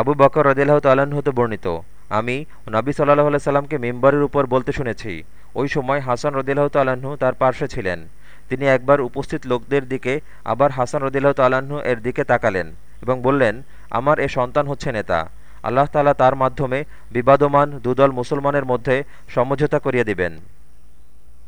আবু বকর রদিল্লাহ তাল্লাহ্ন হতে বর্ণিত, আমি নবী সাল্লাহ আল্লাহ সাল্লামকে মেম্বারের উপর বলতে শুনেছি। ওই সময় হাসান রদিল্লাহ তাল্লাহ্ন তার পার্শ্বে ছিলেন। তিনি একবার উপস্থিত লোকদের দিকে আবার হাসান রদিল্লাহ তাল্লাহ্ন এর দিকে তাকালেন এবং বললেন, আমার এ সন্তান হচ্ছে নেতা। আল্লাহ তালা তার মাধ্যমে বিবাদমান দুদল মুসলমানের মধ্যে সমঝোতা করিয়ে দিবেন।